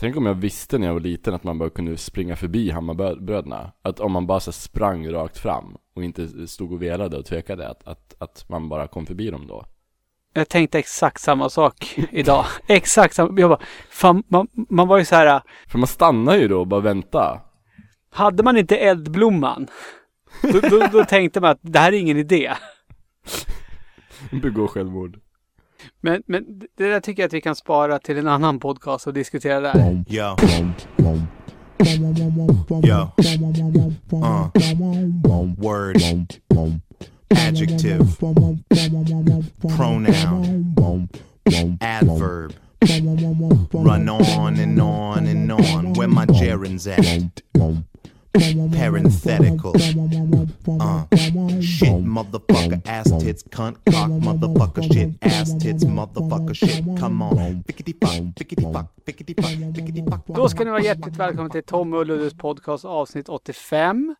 Tänk om jag visste när jag var liten att man bara kunde springa förbi Hammarbröderna. Att om man bara så sprang rakt fram och inte stod och velade och tvekade att, att, att man bara kom förbi dem då. Jag tänkte exakt samma sak idag. exakt samma. Jag bara, fan, man, man var ju så här. För man stannar ju då och bara vänta. Hade man inte eldblomman, då, då, då tänkte man att det här är ingen idé. Begå självmord. Men, men det där tycker jag att vi kan spara till en annan podcast och diskutera där. Yo. Yo. Uh. Word. Adjective. Pronoun. Adverb. Run on and on and on. Where my gerunds at? Parenthetical. Uh, shit, motherfucker, ass tits, cunt, cock, motherfucker, shit, ass tits, motherfucker, shit, come on. Fickety fuck, fickety fuck, fickety fuck, fickety fuck. Då ska ni vara hjärtligt välkomna till Tommy och Luddes podcast avsnitt 85.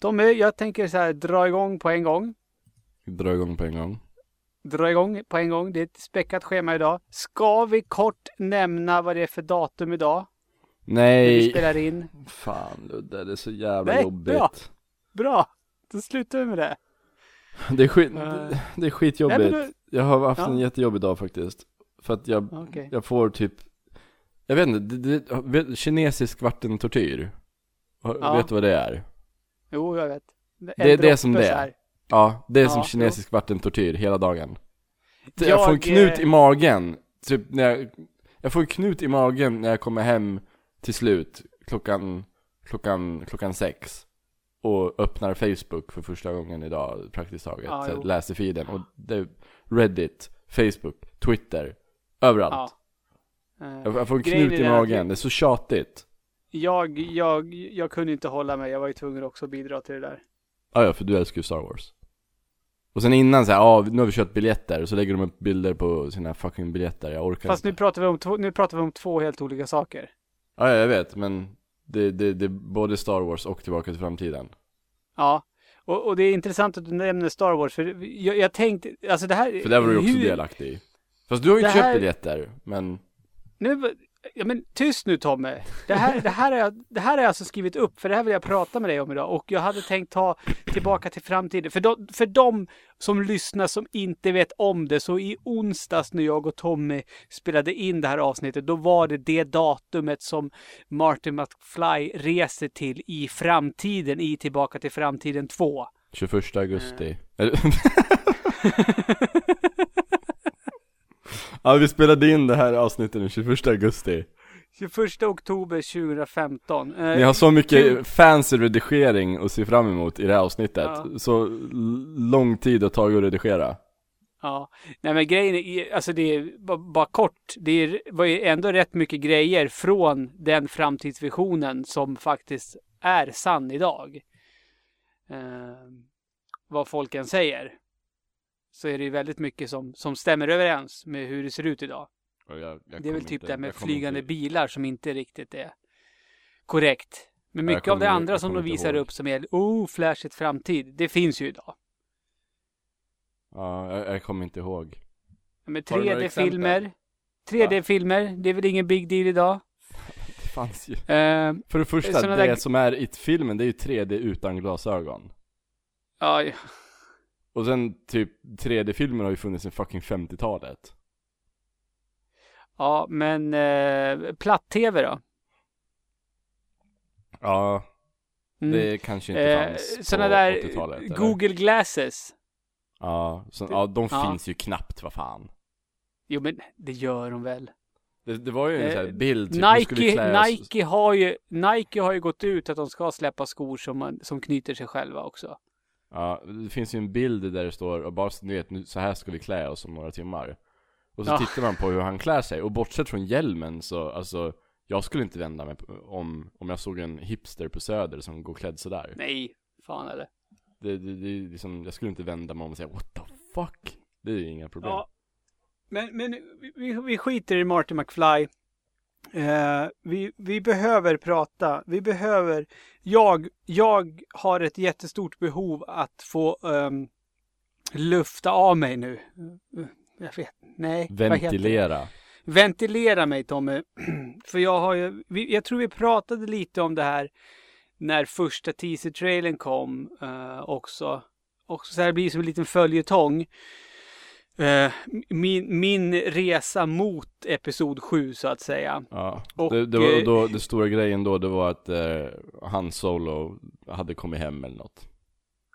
Tommy, jag tänker så här, dra igång på en gång. Dra igång på en gång. Dra igång på en gång. Det är ett späckat schema idag. Ska vi kort nämna vad det är för datum idag? Nej. Vi spelar in. Fan Ludde, det är så jävla Nej, jobbigt. Bra. bra. Då slutar vi med det. Det är, skit, Uh, det är skitjobbigt. nej, du- Jag har haft Ja. en jättejobbig dag faktiskt. För att jag, Okej. jag får typ, jag vet inte, det, det, kinesisk vattentortyr. Ja. Vet du vad det är? Jo, jag vet. En Det är det som det är. Ja, det är Ja, som jo. kinesisk vattentortyr hela dagen. Jag, jag får en knut eh, i magen, typ när jag, jag får en knut i magen när jag kommer hem till slut klockan, klockan, klockan sex. Och öppnar Facebook för första gången idag praktiskt taget. Ja, så läser feeden och det Reddit, Facebook, Twitter, överallt. Ja. Eh, Jag, får en knut i magen, det är så tjatigt. Jag, jag, jag kunde inte hålla mig. Jag var ju tvungen också att bidra till det där. Ja, ja, för du älskar ju Star Wars. Och sen innan så här, ja nu har vi köpt biljetter, så lägger de upp bilder på sina fucking biljetter, jag orkar Fast inte. nu pratar, vi om nu pratar vi om två helt olika saker. Ja, ja, jag vet, men det, det, det är både Star Wars och Tillbaka till framtiden. Ja. Och, och det är intressant att du nämner Star Wars. För jag, jag tänkte, alltså det här... För där var du också hur- delaktig i. Fast du har ju Det inte här- köpt biljetter, men Nu, ja men tyst nu Tommy. Det här, det, här jag, det här jag alltså skrivit upp för det här vill jag prata med dig om idag. Och jag hade tänkt ta tillbaka till framtiden. För de, för de som lyssnar som inte vet om det. Så i onsdags när jag och Tommy spelade in det här avsnittet. Då var det det datumet som Martin McFly reser till i framtiden. I Tillbaka till framtiden 2. 21 augusti. Eh. Ja, vi spelade in det här avsnittet den 21 augusti. 21 oktober 2015. Eh, Ni har så mycket kul. fancy redigering att se fram emot i det här avsnittet. Ja. Så lång tid att ta att redigera. Ja, nej men grejen är, alltså det är bara, kort. Det är, var ju ändå rätt mycket grejer från den framtidsvisionen som faktiskt är sann idag. Eh, vad folk än säger. Så är det ju väldigt mycket som, som stämmer överens med hur det ser ut idag. Jag- jag Det är kommer väl typ inte- det med kommer flygande inte- bilar som inte riktigt är korrekt. Men mycket av det kommer- andra som kommer de visar ihåg. upp som är oh, flashigt framtid. Det finns ju idag. Ja, jag, jag kommer inte ihåg. Men Har du några 3D-filmer. 3D-filmer, det är väl ingen big deal idag. Det fanns ju. Eh, För det första, det där- som är i filmen, det är ju 3D utan glasögon. ja, ja. Och sen typ 3D-filmer har ju funnits sedan fucking 50-talet. ja, men eh, platt-tv då? Ja, Mm. det kanske inte Eh, fanns såna på där 80-talet. eller? Google Glasses. Ja, så, ja de Ja. finns ju knappt, vad fan. Jo, men det gör de väl. Det, det var ju en Eh, sån här bild, typ, Nike, Nike, har ju, Nike har ju gått ut att de ska släppa skor som, man, som knyter sig själva också. Ja, det finns ju en bild där det står, och bara så ni vet, nu, så här ska vi klä oss om några timmar. Och så Ja. tittar man på hur han klär sig, och bortsett från hjälmen så, alltså, jag skulle inte vända mig om, om jag såg en hipster på Söder som går klädd sådär. Nej, fan är det. Det, det, är liksom, jag skulle inte vända mig om och säga what the fuck? Det är ju inga problem. Ja. Men, men vi- vi, vi skiter i Marty McFly. Eh, vi, vi behöver prata. Vi behöver... Jag, jag har ett jättestort behov att få ehm, lufta av mig nu. Jag vet. Nej. Ventilera. ventilera mig Tommy. För jag har ju, vi, jag tror vi pratade lite om det här när första teaser-trailern kom eh, också. Också så här blir som en liten följetong. Eh, min, min resa mot episod 7 så att säga. Ja. Och, det, det, var, eh, då, det stora grejen då, det var att eh, Han Solo hade kommit hem eller något.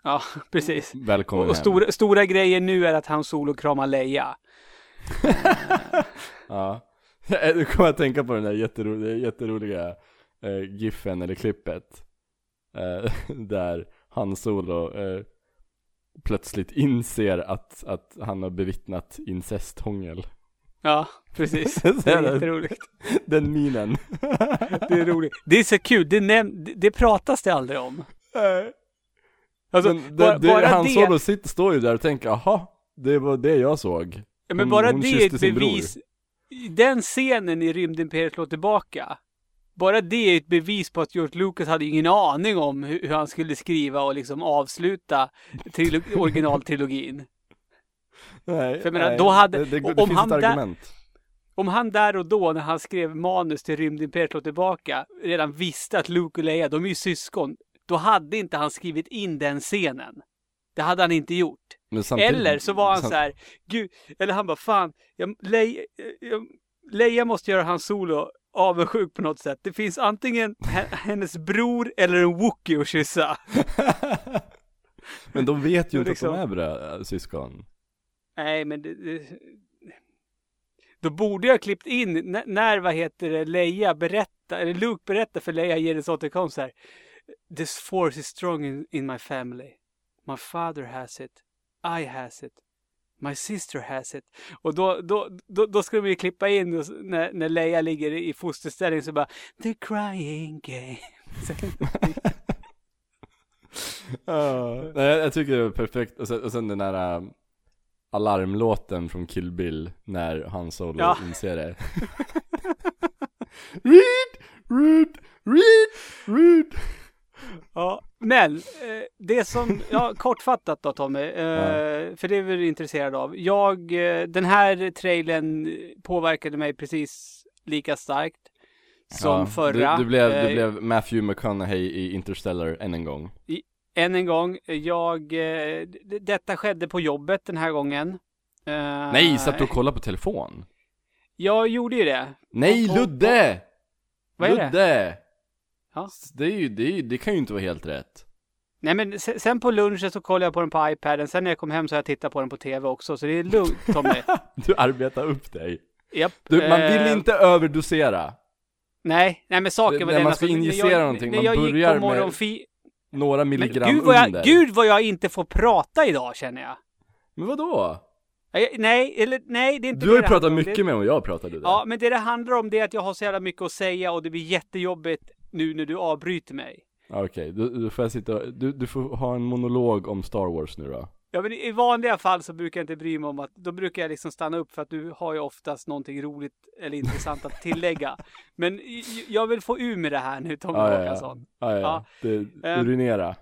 Ja, precis. Välkommen Och, och hem. stora, grejen nu är att han solo kramar Leia. Ja. Du kommer att tänka på den där jätteroliga, jätteroliga eh, giffen eller klippet. Eh, där Han Solo eh, plötsligt inser att, att han har bevittnat incesthångel. Ja, precis. Det är jätteroligt. Den minen. Det är roligt. Det är så kul. Det, näm- det- det pratas det aldrig om. Alltså, Men bara, det, det, bara han det, sitter, står ju där och tänker, jaha, det var det jag såg. ja, men bara det är ett bevis. Den scenen i Rymdimperiet slår tillbaka. Bara det är ett bevis på att George Lucas hade ingen aning om hur, hur han skulle skriva och liksom avsluta trilo- originaltrilogin. Nej, För jag menar, nej, då hade- det, det, det om finns han där-. Om han där och då när han skrev manus till Rymdimperiet slår tillbaka redan visste att Luke och Leia, de är ju syskon. Då hade inte han skrivit in den scenen. Det hade han inte gjort. Eller så var han sam- så här, gud, eller han bara fan, jag, Leia, jag, Leia måste göra hans solo avundsjuk på något sätt. Det finns antingen he- hennes bror eller en Wookie att kyssa. Men de vet ju inte liksom- att de är brö- syskon. Nej, men det, det, då borde jag klippt in n- när, vad heter det, Leia berättar, eller Luke berättar för Leia hennes återkomst så här. This force is strong in, in my family. My father has it. I has it. My sister has it. Och då, då, då, då ska de ju klippa in och när, när Leia ligger i fosterställning så bara The crying game. Ja. Nej, jag, tycker det är perfekt. Och sen, och sen den där äh, alarmlåten från Kill Bill när Han Solo Ja. inser det. read, read, read, read. Ja, men eh, det som, ja kortfattat då Tommy, eh, för det är vi intresserade av. Jag, eh, den här trailern påverkade mig precis lika starkt som Ja, förra. Du, du, blev, du blev Matthew McConaughey i Interstellar än en gång. Än en gång, jag, detta skedde på jobbet den här gången. Nej, satt du och kollade på telefon? Jag gjorde ju det. Nej, och- Ludde! Det? Ludde! Ja. Det, är ju, det, är ju, det kan ju inte vara helt rätt. Nej men se- sen på lunchen så kollade jag på den på iPaden, sen när jag kom hem så har jag tittat på den på TV också, så det är lugnt Tommy. Du arbetar upp dig. Japp. Du, man vill Eh, inte överdosera. Nej, nej men saken var när den man ska alltså, när injicera jag, någonting, när man börjar med. Några Men milligram gud vad, jag, under. gud vad jag inte får prata idag känner jag. Men vadå? nej, eller nej, det är inte Du har ju pratat mycket det, med och jag pratade. Ja, men det det handlar om det är att jag har så jävla mycket att säga och det blir jättejobbigt nu när du avbryter mig. Okej, då, då får jag sitta du, du får ha en monolog om Star Wars nu då. Ja, men i vanliga fall så brukar jag inte bry mig om att, då brukar jag liksom stanna upp för att du har ju oftast någonting roligt eller intressant att tillägga. Men jag vill få ur med det här nu Tommy Ja, ja, ja. Håkansson. Ja, ja, Ja. Det, Eh. urinera.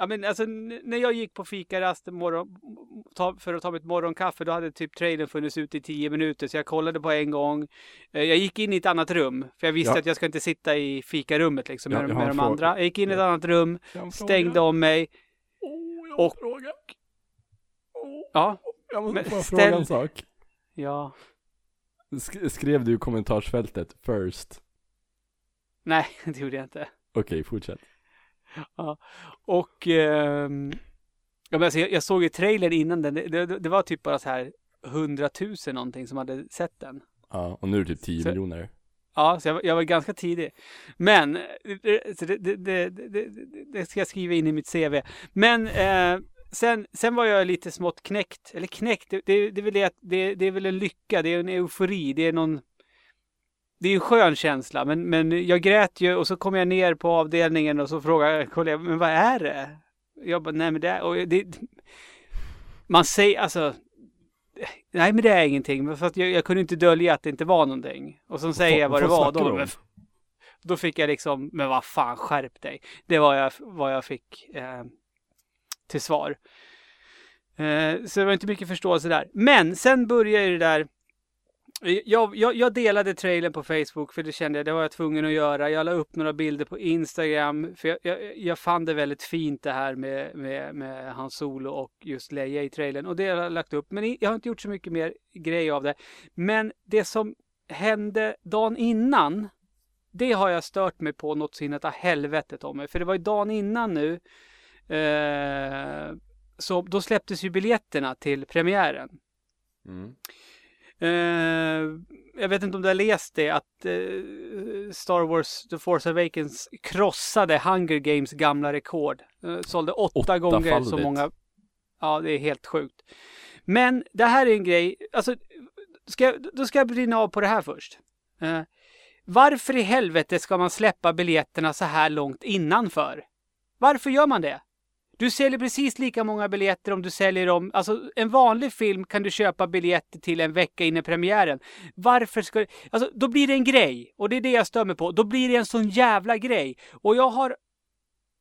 Ja men alltså när jag gick på fikarast morgon, ta, för att ta mitt morgonkaffe då hade typ trailern funnits ute i tio minuter så jag kollade på en gång. Eh, Jag gick in i ett annat rum för jag visste Ja. att jag ska inte sitta i fikarummet liksom Ja, med, har med de andra. Jag gick in i ett annat rum, stängde om mig. Oh, jag och, fråga. Oh, Ja, jag måste Men få ställ- fråga en sak. ja, Sk- skrev du i kommentarsfältet first? nej det gjorde jag inte. Okej, fortsätt. Och ehm, ja, men alltså, jag, jag såg ju trailern innan den. Det, det, det var typ bara så här hundratusen någonting som hade sett den. Ja, och nu är det typ 10 Så- miljoner. Ja, så jag, var- jag var ganska tidig. Men, eh, så det, det, det, ska jag skriva in i mitt CV. Men eh, sen, sen var jag lite smått knäckt. Eller knäckt, det, det, det, är väl det, det är väl en lycka, det är en eufori, det är någon... Det är en skön känsla, men, men jag grät ju och så kom jag ner på avdelningen och så frågade kollegan, men vad är det? Jag bara, nej men det är... Och det man säger, alltså... Nej men det är ingenting, för att jag, jag kunde inte dölja att det inte var någonting. Och så säger jag vad det var. Då, men, då fick jag liksom, men vad fan skärp dig. Det var jag, vad jag fick eh, till svar. Eh, så det var inte mycket förståelse där. Men sen börjar ju det där jag, jag, jag delade trailern på Facebook för det kände jag, det var jag tvungen att göra. Jag la upp några bilder på Instagram för jag, jag, jag fann det väldigt fint det här med, med, med hans solo och just Leia i trailern. Och det har jag lagt upp. Men jag har inte gjort så mycket mer grej av det. Men det som hände dagen innan, det har jag stört mig på något så in av helvetet om mig. För det var ju dagen innan nu. Eh, så då släpptes ju biljetterna till premiären. Mm. Eh, jag vet inte om du har läst det att eh, Star Wars The Force Awakens krossade Hunger Games gamla rekord. Eh, sålde åtta, Åtta gånger så falligt. många. Ja, det är helt sjukt. Men det här är en grej, alltså, ska, jag- då ska jag brinna av på det här först. Eh, varför i helvete ska man släppa biljetterna så här långt innanför? Varför gör man det? Du säljer precis lika många biljetter om du säljer dem. Alltså en vanlig film kan du köpa biljetter till en vecka innan premiären. Varför ska du... Alltså då blir det en grej. Och det är det jag stör mig på. Då blir det en sån jävla grej. Och jag har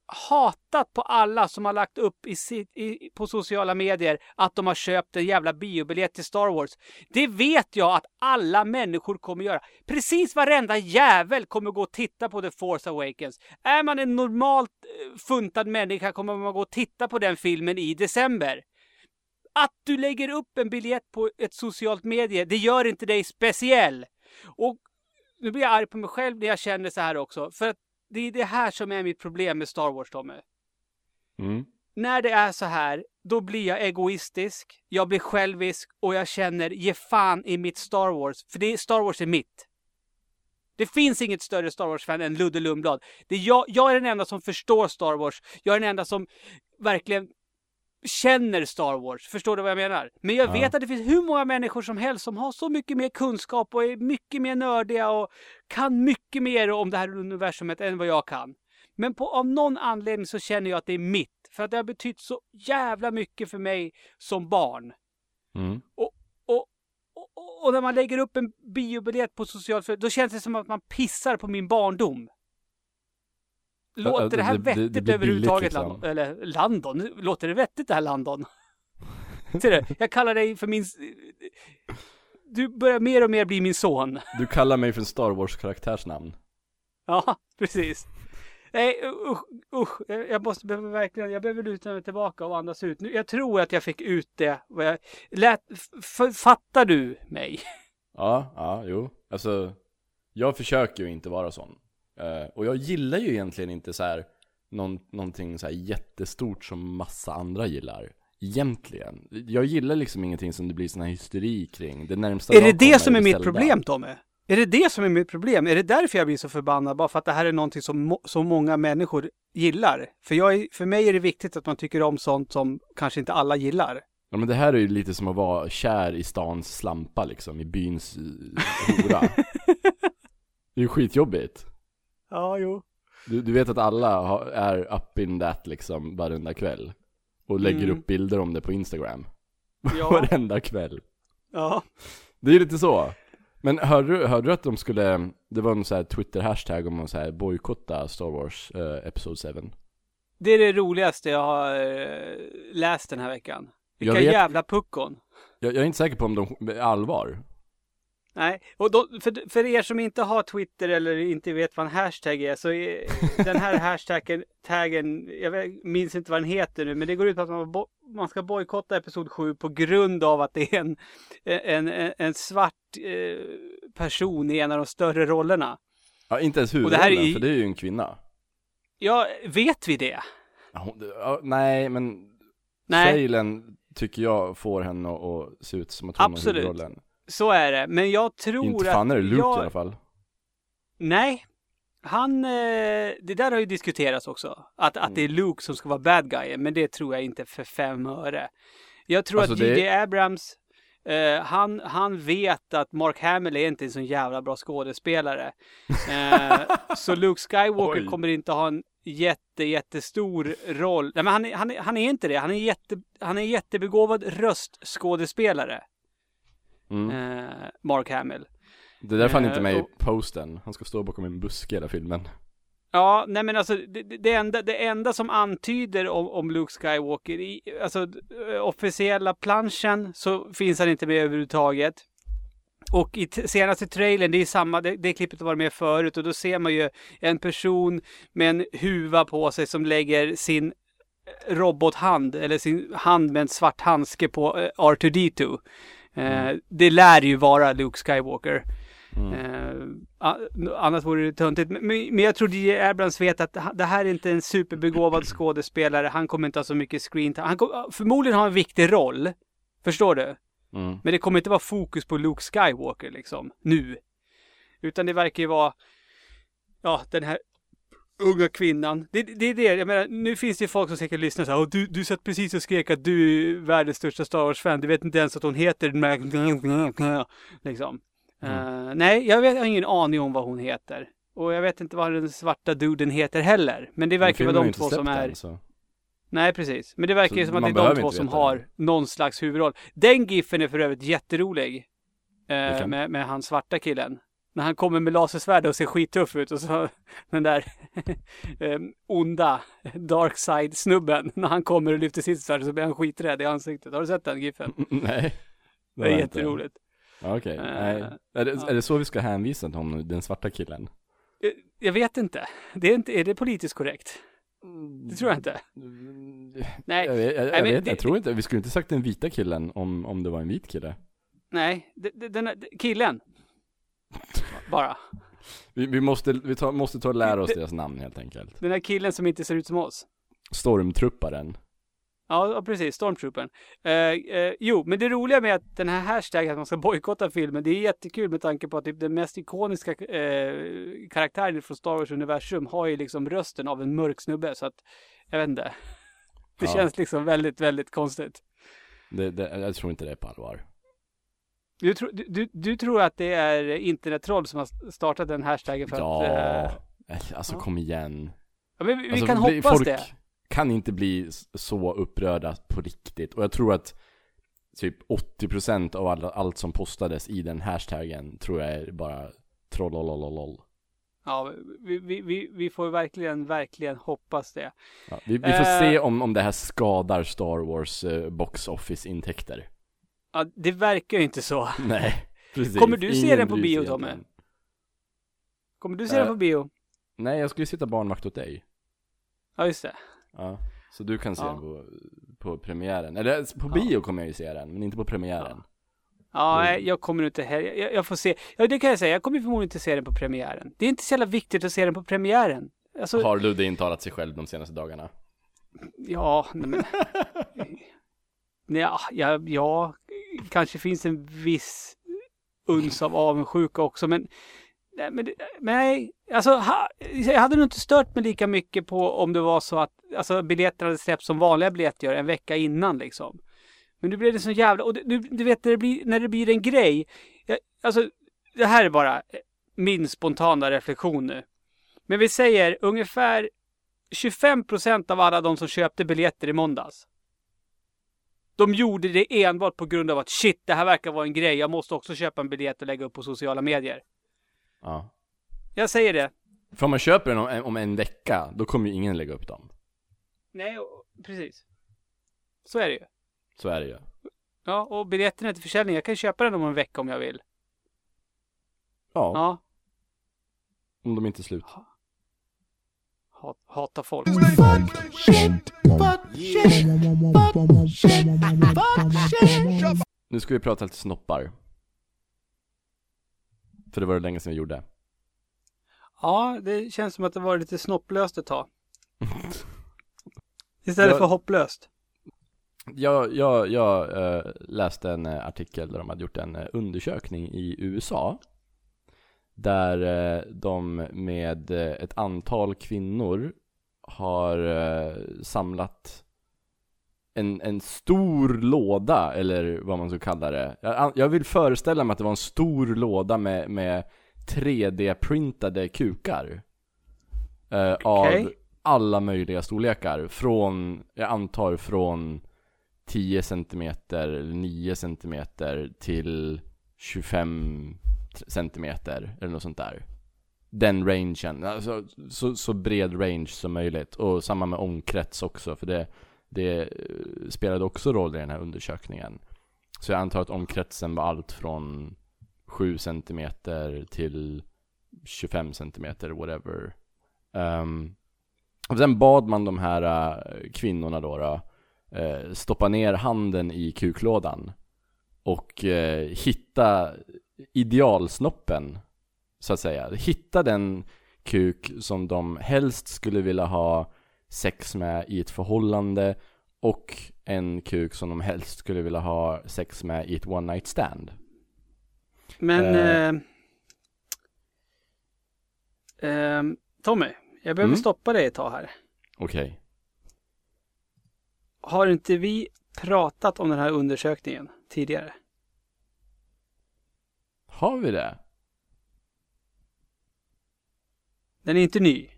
hatat på alla som har lagt upp i, i, på sociala medier att de har köpt en jävla biobiljett till Star Wars. Det vet jag att alla människor kommer göra. Precis varenda jävel kommer gå och titta på The Force Awakens. Är man en normalt eh, funtad människa kommer man gå och titta på den filmen i december. Att du lägger upp en biljett på ett socialt medie, det gör inte dig speciell. Och nu blir jag arg på mig själv när jag känner så här också. För att det är det här som är mitt problem med Star Wars, Tommy. Mm. När det är så här, då blir jag egoistisk, jag blir självisk och jag känner ge fan i mitt Star Wars. För det, Star Wars är mitt. Det finns inget större Star Wars-fan än Ludde Lundblad. Det är jag, jag är den enda som förstår Star Wars. Jag är den enda som verkligen känner Star Wars. Förstår du vad jag menar? Men jag Ja. vet att det finns hur många människor som helst som har så mycket mer kunskap och är mycket mer nördiga och kan mycket mer om det här universumet än vad jag kan. Men på, av någon anledning så känner jag att det är mitt. För att det har betytt så jävla mycket för mig som barn. Mm. Och, och, och, och när man lägger upp en biobiljett på socialt då känns det som att man pissar på min barndom. Låter det här det- det- det vettigt blir överhuvudtaget, liksom. Landon? Eller Landon? Låter det vettigt det här Landon? Ser du? Jag kallar dig för min... Du börjar mer och mer bli min son. Du kallar mig för en Star Wars-karaktärsnamn. Ja, precis. Nej, usch, usch. Jag måste behöver verkligen, jag behöver luta mig tillbaka och andas ut. Nu, jag tror att jag fick ut det. Jag, lät, fattar du mig? Ja, ja, jo. Alltså, jag försöker ju inte vara sån. Eh, och jag gillar ju egentligen inte så här någon, någonting så jättestort som massa andra gillar. Egentligen. Jag gillar liksom ingenting som det blir sån här hysteri kring. Det närmsta Är det det som är mitt problem, Tommy? Är det det som är mitt problem? Är det därför jag blir så förbannad? Bara för att det här är någonting som så många människor gillar? För, jag för mig är det viktigt att man tycker om sånt som kanske inte alla gillar. Ja men det här är ju lite som att vara kär i stans slampa liksom, i byns eh, hora. det är ju skitjobbigt. Ja, jo. Du, du vet att alla har, är up in that liksom varenda kväll. Och lägger Mm. upp bilder om det på Instagram. Ja. Varenda kväll. ja. Det är lite så. Men hörde du, hörde du att de skulle, det var en sån här Twitter-hashtag om att så här bojkotta Star Wars eh, Episode 7? Det är det roligaste jag har eh, läst den här veckan. Jag Vilka vet- jävla puckon. Jag, jag är inte säker på om de är allvar. Nej, och då, för, för er som inte har Twitter eller inte vet vad en hashtag är så är den här hashtaggen, taggen, jag minns inte vad den heter nu, men det går ut på att man, bo, man ska bojkotta Episod 7 på grund av att det är en, en, en, en svart eh, person i en av de större rollerna. Ja, inte ens Och det huvudrollen, här är för det är ju en kvinna. Ja, vet vi det? Ja, nej, men Nej. trailern tycker jag får henne att, att se ut som att hon Absolut. har huvudrollen. Så är det, men jag tror Inte att... fan är det Luke jag, i alla fall. Nej. Han, eh, det där har ju diskuterats också. Att, att det är Luke som ska vara bad guy, men det tror jag inte för fem öre. Jag tror Alltså, att det- J.J. Abrams, eh, han, han vet att Mark Hamill är inte en så jävla bra skådespelare. Eh, så Luke Skywalker Oj. kommer inte ha en jätte, jättestor roll. Nej, men han, han, han är inte det. Han är, jätte, han är jättebegåvad röstskådespelare, Mm. eh, Mark Hamill. Det är därför han inte är med eh, i och- posten. Han ska stå bakom en buske hela filmen. Ja, nej men alltså det, det- enda, det enda som antyder om, om Luke Skywalker i alltså d- officiella planschen så finns han inte med överhuvudtaget. Och i senaste trailern, det är samma, det, det klippet varit med förut och då ser man ju en person med en huva på sig som lägger sin eh, robothand, eller sin hand med en svart handske på eh, R2D2. Eh, Det lär ju vara Luke Skywalker. Mm. Eh, annars vore det töntigt. Men, men jag tror DJ Abrams vet att det här är inte en superbegåvad skådespelare. Han kommer inte ha så mycket screen. Han kommer förmodligen ha en viktig roll. Förstår du? Mm. Men det kommer inte vara fokus på Luke Skywalker liksom, nu. Utan det verkar ju vara, ja, den här unga kvinnan. Det, det är det, jag menar, nu finns det ju folk som säkert lyssnar så här, "Åh, du, du satt precis och skrek att du är världens största Star Wars-fan, du vet inte ens att hon heter liksom. Eh, nej, jag, vet, jag har ingen aning om vad hon heter. Och jag vet inte vad den svarta duden heter heller. Men det verkar vara de två som är... än, så. Nej, precis. Men det verkar ju som att det är de två som veta har någon slags huvudroll. Den giffen är för övrigt jätterolig. Eh, Vilken? med, med han svarta killen. När han kommer med lasersvärd och ser skittuff ut och så den där eh, onda Darkside-snubben. När han kommer och lyfter sitt svärd så blir han skiträdd i ansiktet. Har du sett den giffen? Nej. Det har är jätteroligt. Okej, Eh, nej. Är det, ja. är det så vi ska hänvisa till honom, den svarta killen? Eh, Jag vet inte. Det är, inte. är det politiskt korrekt? Det tror jag inte. Nej, Jag, jag, jag, vet, det- jag tror inte, vi skulle inte sagt den vita killen om, om det var en vit kille. nej. Den, här- killen. Bara. Vi, vi måste, vi tar, måste ta och lära oss Det- deras namn helt enkelt. Den här killen som inte ser ut som oss. Stormtrupparen. Ja, precis. Stormtroopern. Eh, eh, jo, men det roliga med att den här hashtaggen att man ska bojkotta filmen, det är jättekul med tanke på att typ den mest ikoniska eh, karaktären från Star Wars-universum har ju liksom rösten av en mörk snubbe, så att jag vet inte. Det Ja. känns liksom väldigt, väldigt konstigt. Det, det, jag tror inte det är på allvar. Du, tro, du, du, tror att det är internettroll som har startat den hashtaggen för ja, att... Eh, eh, alltså ja. kom igen. ja, men vi, vi Alltså, kan bli- hoppas folk det. kan inte bli så upprörda på riktigt. Och jag tror att typ 80% av alla, allt som postades i den hashtaggen tror jag är bara trollolololol. Ja, vi, vi, vi, vi får verkligen, verkligen hoppas det. Ja, vi, vi får Eh. se om, om det här skadar Star Wars eh, box office intäkter. Ja, det verkar ju inte så. Nej, precis. Kommer du se Ingen den på bio. Tommy? Kommer du se Eh. den på bio? Nej, jag skulle sitta barnvakt åt dig. Ja, just det. Ja. Så du kan se Ja. den på, på premiären. Eller på Ja. bio kommer jag ju se den, men inte på premiären. Ja, nej, jag kommer inte heller. Jag, jag får se. Ja, det kan jag säga. Jag kommer förmodligen inte se den på premiären. Det är inte så jävla viktigt att se den på premiären. Alltså, Har Ludde intalat sig själv de senaste dagarna? ja, nej, men. ja, ja, ja, kanske finns en viss uns av avundsjuka också, men Nej, men, nej, alltså ha, jag hade nog inte stört mig lika mycket på om det var så att alltså, biljetterna hade släppts som vanliga biljetter gör en vecka innan liksom. Men nu blev det så jävla, och du, du vet när det blir, när det blir en grej. Jag, alltså, det här är bara eh, min spontana reflektion nu. Men vi säger ungefär 25 procent av alla de som köpte biljetter i måndags. De gjorde det enbart på grund av att shit, det här verkar vara en grej. Jag måste också köpa en biljett och lägga upp på sociala medier. Ja. Jag säger det. För om man köper den om, om en vecka, då kommer ju ingen lägga upp dem. Nej, precis. Så är det ju. Så är det ju. Ja, och biljetterna till försäljning. Jag kan köpa den om en vecka om jag vill. Ja, Ja. om de inte är slut. Hat, hata folk. Nu ska vi prata lite snoppar. För det var det länge sedan vi gjorde. Ja, det känns som att det var lite snopplöst ett tag. Istället Ja. för hopplöst. Jag, jag, jag eh, läste en eh, artikel där de hade gjort en eh, undersökning i USA. Där eh, de med eh, ett antal kvinnor har eh, samlat en, en stor låda, eller vad man ska kalla det. Jag, jag vill föreställa mig att det var en stor låda med, med 3D-printade kukar. Eh, Okej. Av alla möjliga storlekar. Från, jag antar från 10 cm eller 9 cm till 25 centimeter, eller något sånt där. Den rangen, alltså så, så bred range som möjligt. Och samma med omkrets också, för det, det eh, spelade också roll i den här undersökningen. Så jag antar att omkretsen var allt från 7 centimeter till 25 centimeter, whatever. Um, och sen bad man de här uh, kvinnorna då, då uh, stoppa ner handen i kuklådan och uh, hitta idealsnoppen, så att säga. Hitta den kuk som de helst skulle vilja ha sex med i ett förhållande och en kuk som de helst skulle vilja ha sex med i ett one night stand. Men Eh. eh, ehm, Tommy, jag behöver Mm. stoppa dig ett tag här. Okej. Har inte vi pratat om den här undersökningen tidigare? Har vi det? Den är inte ny.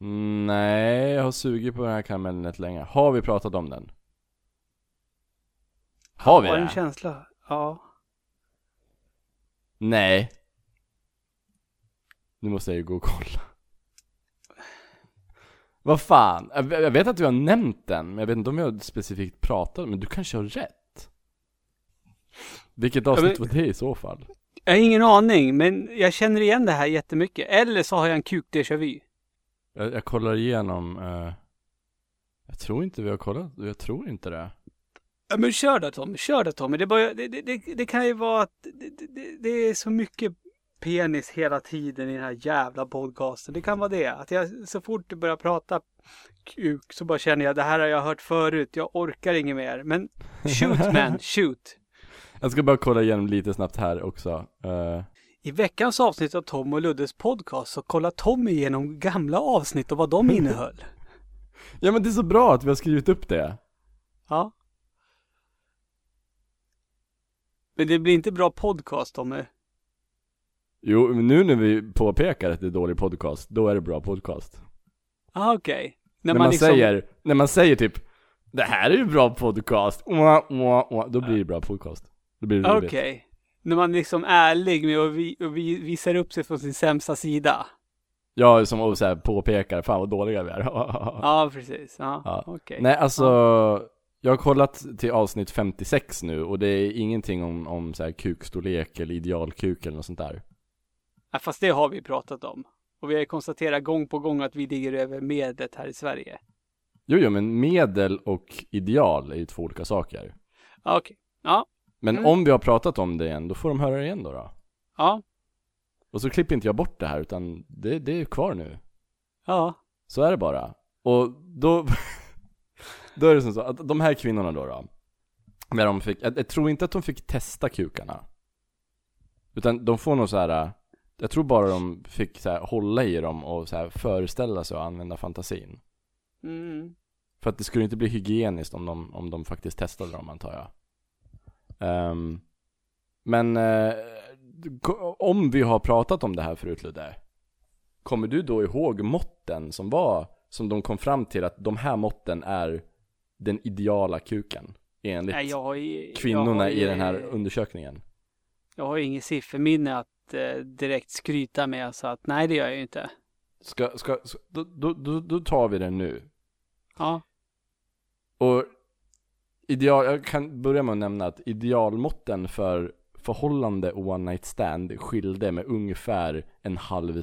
Mm, Nej, jag har sugit på den här karamellen rätt länge. Har vi pratat om den? Har vi Har en det? känsla. Ja. Nej. Nu måste jag ju gå och kolla. Vad fan? Jag jag vet att vi har nämnt den, men jag vet inte om har specifikt pratat men du kanske har rätt? Vilket avsnitt men- var det i så fall? Jag har ingen aning, men jag känner igen det här jättemycket. Eller så har jag en kuk déjà vu. Jag, jag kollar igenom, eh, jag tror inte vi har kollat, jag tror inte det. Ja, men kör då Tommy, kör då Tommy. Det, bara, det, det, det, kan ju vara att det är så mycket penis hela tiden i den här jävla podcasten. Det kan vara det. Att jag så fort du börjar prata kuk så bara känner jag det här har jag hört förut. Jag orkar inget mer. Men shoot man, shoot. Jag ska bara kolla igenom lite snabbt här också. Eh, I veckans avsnitt av Tom och Luddes podcast så kollar Tommy igenom gamla avsnitt och vad de innehöll. ja men det är så bra att vi har skrivit upp det. Ja. Men det blir inte bra podcast Tommy. Jo, men nu när vi påpekar att det är dålig podcast, då är det bra podcast. Ah, okej. När, man, säger, när man säger typ Det här är ju bra podcast, Oa, oa, oa, då blir det bra podcast. Okej. roligt. När man liksom är ärlig med att vi, och vi visar upp sig från sin sämsta sida. Ja, som och så här påpekar, fan vad dåliga vi är. Ja, precis. Ja, Ja. okej. Nej, alltså Jag har kollat till avsnitt 56 nu och det är ingenting om, om så här kukstorlek eller idealkuk eller något sånt där. Ja, fast det har vi pratat om. Och vi har konstaterat gång på gång att vi ligger över medlet här i Sverige. Jo, jo, men medel och ideal är ju två olika saker. Ja, Okej. Ja, Men Mm. om vi har pratat om det igen, då får de höra det igen då, då. ja, Och så klipper inte jag bort det här, utan det, det är kvar nu. ja. Så är det bara. Och då, då är det som så att de här kvinnorna då, då när de fick, jag, jag tror inte att de fick testa kukarna. Utan de får nog så här. jag tror bara de fick så här, hålla i dem och så här, föreställa sig och använda fantasin. Mm. För att det skulle inte bli hygieniskt om de, om de faktiskt testade dem antar jag. Ehm, men ko- om vi har pratat om det här förut Ludde, kommer du då ihåg måtten som var, som de kom fram till att de här måtten är den ideala kuken? Enligt Nej, jag har ju, jag kvinnorna har i ju- den här undersökningen. Jag har ju inget sifferminne att eh, direkt skryta med, så att nej, det gör jag ju inte. Ska, ska, då, då, då tar vi den nu. Ja, Och ideal, jag kan börja med att nämna att idealmåtten för förhållande one night stand skilde med ungefär en halv,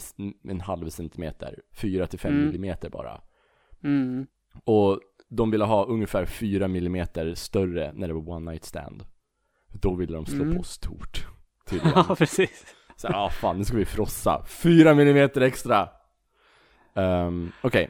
en halv centimeter. 4 till 5 Mm. millimeter bara. mm. Och de ville ha ungefär 4 millimeter större när det var one night stand. Då ville de slå Mm. på stort. Tydligen. ja precis. Så ja ah, fan nu ska vi frossa. 4 millimeter extra. Um, Okej.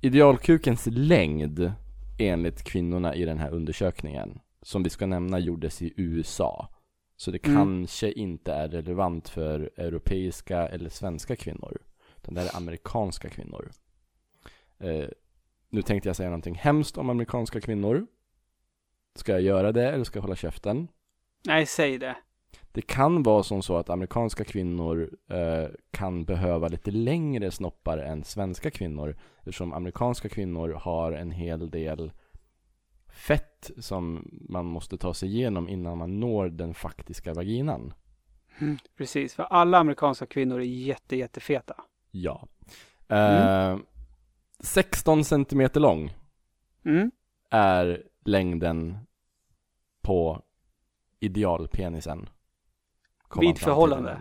Idealkukens längd enligt kvinnorna i den här undersökningen, som vi ska nämna gjordes i USA. Så det Mm. kanske inte är relevant för europeiska eller svenska kvinnor. Utan det är amerikanska kvinnor. Eh, nu tänkte jag säga någonting hemskt om amerikanska kvinnor. Ska jag göra det eller ska jag hålla käften? Nej, säg det. Det kan vara som så att amerikanska kvinnor eh, kan behöva lite längre snoppar än svenska kvinnor. Eftersom amerikanska kvinnor har en hel del fett som man måste ta sig igenom innan man når den faktiska vaginan. Mm, precis, för alla amerikanska kvinnor är jätte, jättefeta. Ja. Eh, 16 centimeter lång Mm. är längden på idealpenisen. Vid förhållande.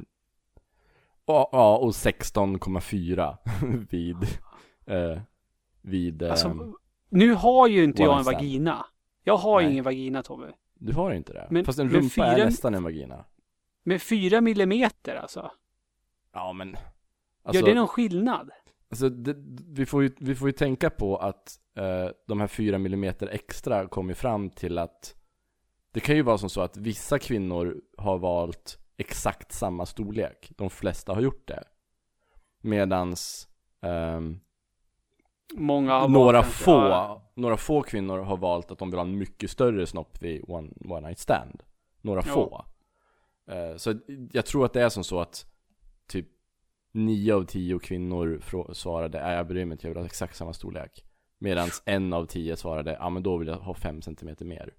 Ja, ja, och 16,4 vid, eh, vid, eh, Alltså, nu har ju inte jag en vagina. Jag har ju ingen vagina Tommy. du har inte det? men- Fast en rumpa är fyra- nästan en vagina. Med fyra millimeter alltså. Ja men, Gör alltså, det någon skillnad? alltså det, vi, får ju, vi får ju tänka på att eh, de här 4 millimeter extra kommer fram till att det kan ju vara som så att vissa kvinnor har valt exakt samma storlek. De flesta har gjort det. Medans har några valt få, Ja, några få kvinnor har valt att de vill ha en mycket större snopp vid one, one night stand. Några Ja. få. Eh, så jag tror att det är som så att typ 9 av 10 kvinnor svarade, nej jag bryr mig inte, jag vill ha exakt samma storlek. Medan en av 10 svarade, ja men då vill jag ha 5 cm mer.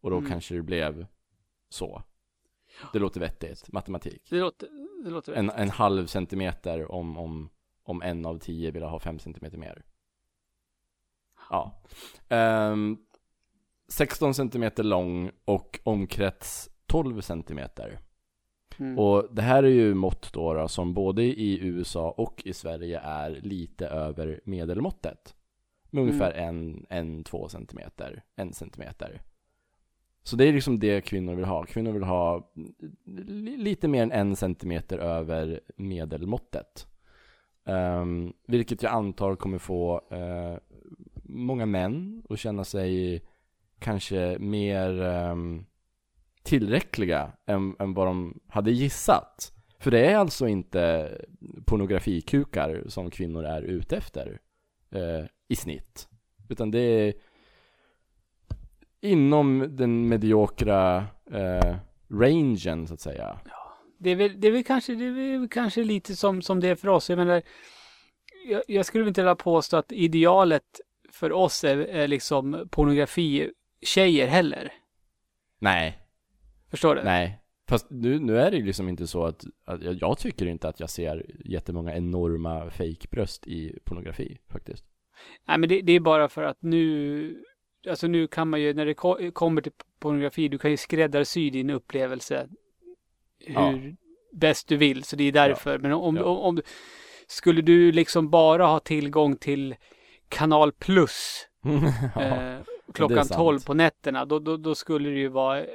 Och då Mm. kanske det blev så. Det låter vettigt, matematik. Det låter, det låter En, en halv centimeter om, om, om en av tio vill ha fem centimeter mer. Ja. Ehm, 16 centimeter lång och omkrets 12 centimeter. mm. Och det här är ju mått då, då som både i USA och i Sverige är lite över medelmåttet. Med Mm. ungefär en, en, två centimeter, en centimeter. Så det är liksom det kvinnor vill ha. Kvinnor vill ha mm, lite mer än en centimeter över medelmåttet. Um, vilket jag antar kommer få uh, många män att känna sig kanske mer um, tillräckliga än, än vad de hade gissat. För det är alltså inte pornografikukar som kvinnor är ute efter eh, i snitt. Utan det är inom den mediokra eh, rangen så att säga. Det är väl, det är väl kanske, det är väl kanske lite som, som det är för oss. Jag menar, jag, jag skulle inte vilja påstå att idealet för oss är, är liksom pornografi-tjejer heller. Nej, Förstår du? nej. Fast nu, nu är det ju liksom inte så att, att jag, jag tycker inte att jag ser jättemånga enorma fejkbröst i pornografi faktiskt. Nej, men det, det är bara för att nu, alltså nu kan man ju, när det ko- kommer till pornografi, du kan ju skräddarsy din upplevelse hur Ja. bäst du vill. Så det är därför. Men om, Ja. om, om, skulle du liksom bara ha tillgång till kanal plus ja. eh, klockan sant. 12 på nätterna, då, då, då skulle det ju vara eh,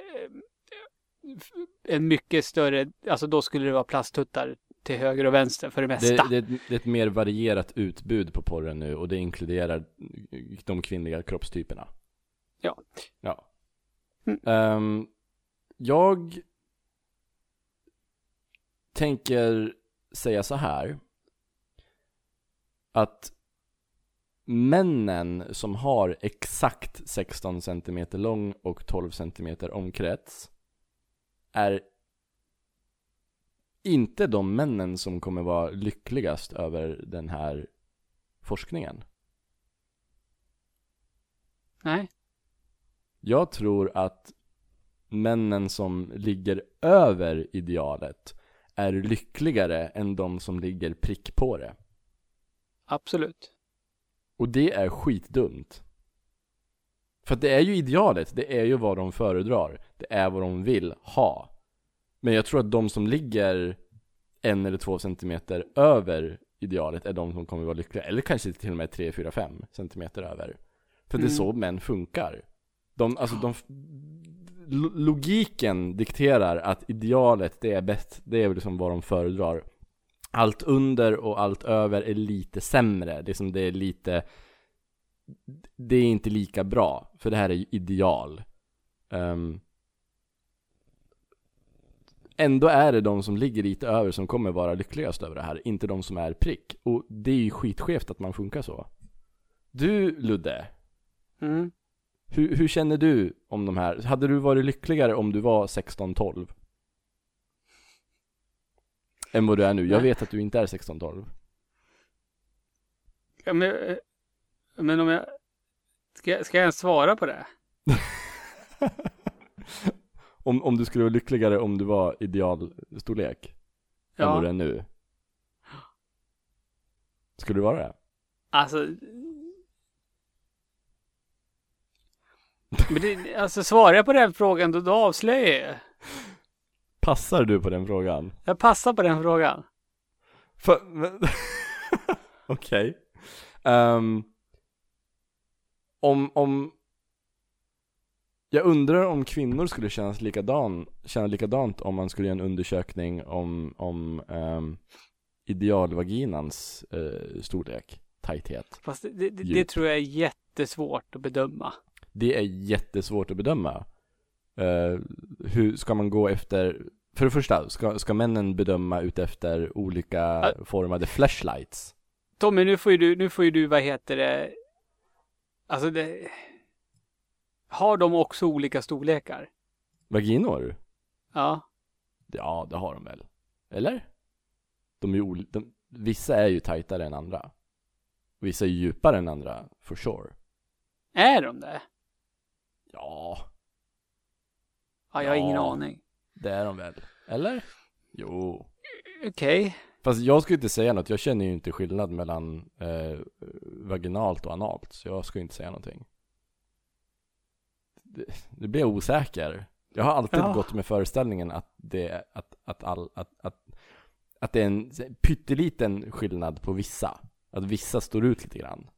en mycket större, alltså då skulle det vara plasttuttar till höger och vänster för det mesta. Det, det, det är ett mer varierat utbud på porren nu och det inkluderar de kvinnliga kroppstyperna. Ja. Ja. Mm. Ehm, jag tänker säga så här. Att männen som har exakt 16 cm lång och 12 cm omkrets är inte de männen som kommer vara lyckligast över den här forskningen. Nej. Jag tror att männen som ligger över idealet är lyckligare än de som ligger prick på det. Absolut. Och det är skitdumt. För att det är ju idealet, det är ju vad de föredrar. Det är vad de vill ha. Men jag tror att de som ligger en eller två centimeter över idealet är de som kommer vara lyckliga. Eller kanske till och med tre, fyra, fem centimeter över. För det är Mm. så män funkar. De, alltså de, logiken dikterar att idealet, det är bäst, det är liksom vad de föredrar. Allt under och allt över är lite sämre. Det är som det är lite Det är inte lika bra, för det här är ju ideal. Um, ändå är det de som ligger lite över som kommer vara lyckligast över det här, inte de som är prick. Och det är ju skitskevt att man funkar så. Du, Ludde, Mm hur, hur känner du om de här? Hade du varit lyckligare om du var 16-12? Än vad du är nu. Jag vet att du inte är 16-12. Ja, men, men om jag... Ska, ska jag ens svara på det? om, om du skulle vara lyckligare om du var idealstorlek? Än vad du Ja, är nu? Skulle du vara det? alltså... Men det, alltså svarar jag på den frågan då, då avslöjar jag. Passar du på den frågan? Jag passar på den frågan. För, men, okej. Ehm, om, om, jag undrar om kvinnor skulle kännas likadan, känna likadant om man skulle göra en undersökning om, om um, idealvaginans uh, storlek, tajthet. Fast det, det, det, tror jag är jättesvårt att bedöma. Det är jättesvårt att bedöma. Eh, hur ska man gå efter, för det första, ska, ska männen bedöma utefter olika Ä- formade flashlights? Tommy, nu får ju du, nu får ju du, vad heter det, alltså det, har de också olika storlekar? Vaginor? Ja. Ja, det har de väl? Eller? De är ju de, vissa är ju tajtare än andra. Vissa är djupare än andra, for sure. Är de det? Ja, Ja, jag har ingen aning. det är de väl? Eller? Jo. Okej. Fast jag skulle inte säga något, jag känner ju inte skillnad mellan eh, vaginalt och analt, så jag skulle inte säga någonting. Det, det blir jag osäker. Jag har alltid Ja. gått med föreställningen att det, att, att, all, att, att, att det är en pytteliten skillnad på vissa. Att vissa står ut lite grann.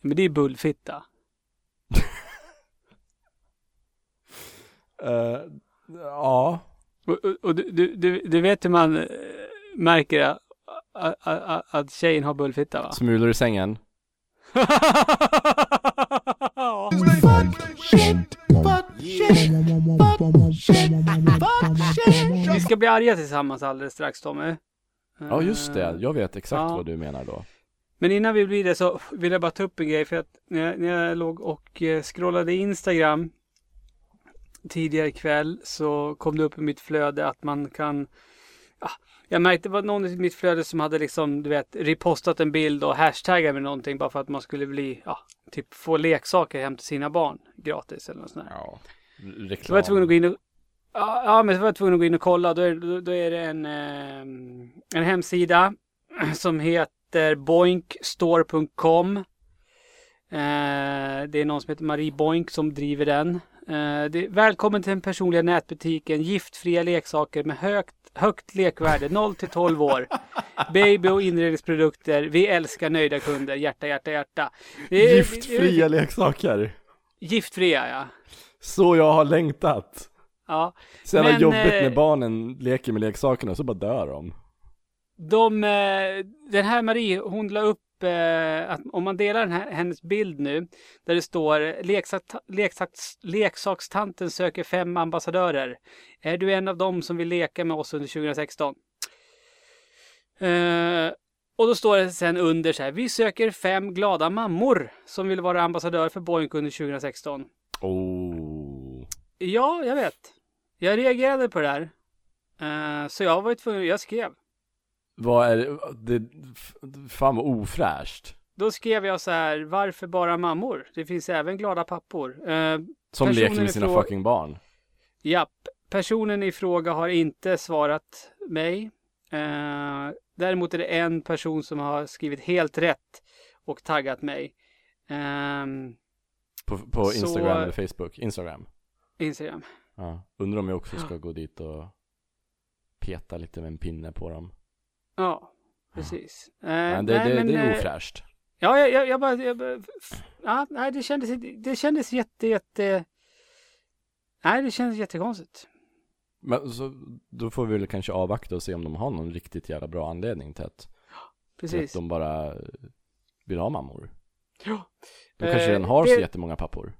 Men det är bullfitta. Eh, ja. Och, och, och du, du, du, vet hur man eh, märker att, att, att, att tjejen har bullfitta va? Smulor i sängen. Vi ska bli arga tillsammans alldeles strax Tommy. Ja just det, jag vet exakt ja. vad du menar då. Men innan vi blir det så vill jag bara ta upp en grej för att när jag, när jag låg och eh, scrollade Instagram tidigare ikväll så kom det upp i mitt flöde att man kan ja, jag märkte var någon i mitt flöde som hade liksom, du vet, repostat en bild och hashtaggat med någonting bara för att man skulle bli, ja, typ få leksaker hem till sina barn gratis eller något sånt där. Ja. Så var jag tvungen att Reklam. gå in och Ja, ja, men så var jag tvungen att gå in och kolla. Då är, då, då är det en, eh, en hemsida som heter boinkstore.com. Eh, det är någon som heter Marie Boink som driver den. Eh, välkommen till den personliga nätbutiken. Giftfria leksaker med högt, högt lekvärde. 0 till 12 år. Baby och inredningsprodukter. Vi älskar nöjda kunder. Hjärta, hjärta, hjärta. Är- Giftfria leksaker. Giftfria, ja. Så jag har längtat. ja. Så jävla jobbigt eh, när barnen leker med leksakerna så bara dör de. De, eh, den här Marie, hon la upp eh, att om man delar här, hennes bild nu, där det står leksaks, leksaks, leksakstanten söker fem ambassadörer. Är du en av dem som vill leka med oss under 2016? Eh, och då står det sen under så här, vi söker fem glada mammor som vill vara ambassadör för Boink under 2016. Oh. Ja, jag vet. Jag reagerade på det där. Eh, så jag var tvungen, jag skrev. Vad är det? fan vad ofräscht. Då skrev jag så här, varför bara mammor? Det finns även glada pappor. Eh, Som leker med sina fucking barn. japp, personen i fråga har inte svarat mig. Eh, däremot är det en person som har skrivit helt rätt och taggat mig. Ehm, På, på Så- Instagram eller Facebook. Instagram. Instagram. Ja. Undrar om jag också ska gå dit och peta lite med en pinne på dem. Ja, precis. Eh, Men det, nej, det, men, det är eh, ofräscht. Ja, jag, jag, jag bara... Jag, bara ja, nej, det kändes, det kändes jätte, jätte... Nej, det kändes jättekonstigt. Men så, då får vi väl kanske avvakta och se om de har någon riktigt jävla bra anledning till att, till att Precis. de bara vill ha mammor. Ja. De kanske Eh, redan har det- så jättemånga pappor.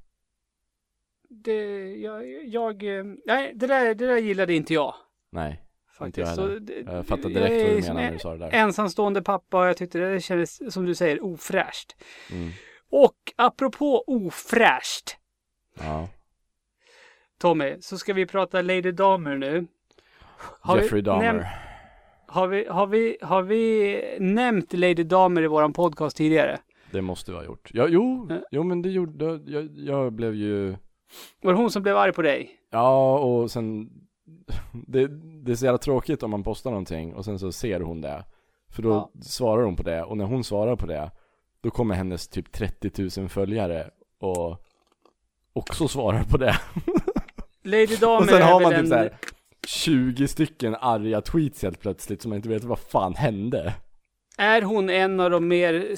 Det, jag, jag, nej, det där, det där gillade inte jag. Nej, Faktiskt. Så Jag fattar jag direkt är vad du menar när du sa det där. Ensamstående pappa och jag tyckte det kändes, som du säger, ofräscht. Mm. Och apropå ofräscht, Ja. Tommy, så ska vi prata Lady Damer nu. Har Jeffrey Dahmer. Har vi, har, vi, har vi nämnt Lady Damer i våran podcast tidigare? Det måste vi ha gjort. Ja, jo, jo men det gjorde, jag, jag blev ju, Var det hon som blev arg på dig? ja och sen, det, det är så jävla tråkigt om man postar någonting och sen så ser hon det. För då Ja. svarar hon på det och när hon svarar på det, då kommer hennes typ 30 000 följare och också svarar på det. Lady Damer och sen har man typ en... så här 20 stycken arga tweets helt plötsligt som man inte vet vad fan hände. Är hon en av de mer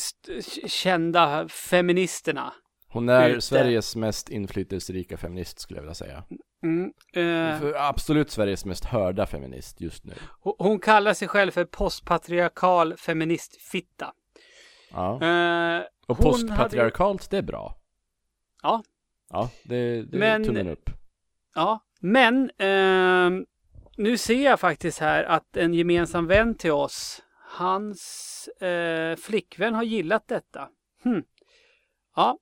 kända feministerna? Hon är Ute. Sveriges mest inflytelserika feminist skulle jag vilja säga. Mm. eh, absolut Sveriges mest hörda feminist just nu. hon- kallar sig själv för postpatriarkal feministfitta. Ja. Eh, Och postpatriarkalt, det är bra. Ja. Ja, det, det är Men- tummen upp. Ja, men ehm, nu ser jag faktiskt här att en gemensam vän till oss, hans eh, flickvän har gillat detta. Hm. Ja,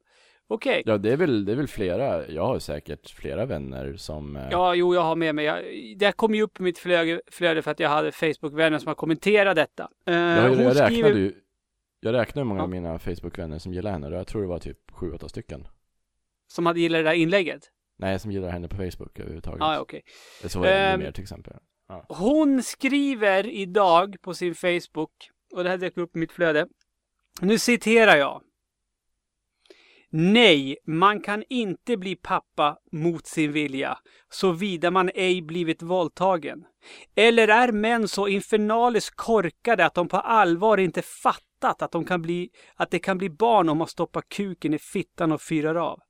okej. Ja, det är väl, det är väl flera, jag har säkert flera vänner som... eh, Ja, jo, jag har med mig. Jag, det kom ju upp i mitt flöde, flöde för att jag hade Facebook-vänner som har kommenterat detta. Eh, jag, jag skriver- räknade ju, jag räknade hur många Ja. av mina Facebook-vänner som gillar henne och jag tror det var typ sju, åtta stycken. Som hade gillat det där inlägget. Nej, som gillar henne på Facebook överhuvudtaget. Ja, okej. Eller så var det Ehm, mer till exempel. Hon skriver idag på sin Facebook, och det här dök upp i mitt flöde. Nu citerar jag. Nej, man kan inte bli pappa mot sin vilja, såvida man ej blivit våldtagen. Eller är män så infernaliskt korkade att de på allvar inte fattat att, de kan bli, att det kan bli barn om man stoppar kuken i fittan och fyrar av?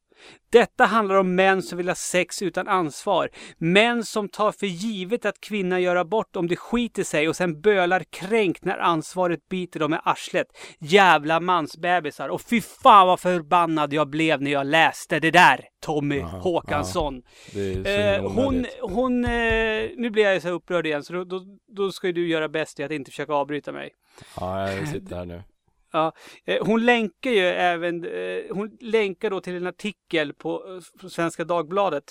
Detta handlar om män som vill ha sex utan ansvar. Män som tar för givet att kvinnan gör abort om det skiter sig och sen bölar kränkt när ansvaret biter dem i arslet. Jävla mansbebisar. Och fy fan vad förbannad jag blev när jag läste det där, Tommy Aha, Håkansson. Så Eh, hon, hon, eh, nu blir jag så upprörd igen så då, då, då ska ju du göra bäst i att inte försöka avbryta mig. Ja, jag sitter här nu. Ja, eh, Hon länkar ju även, eh, hon länkar då till en artikel på, eh, på Svenska Dagbladet.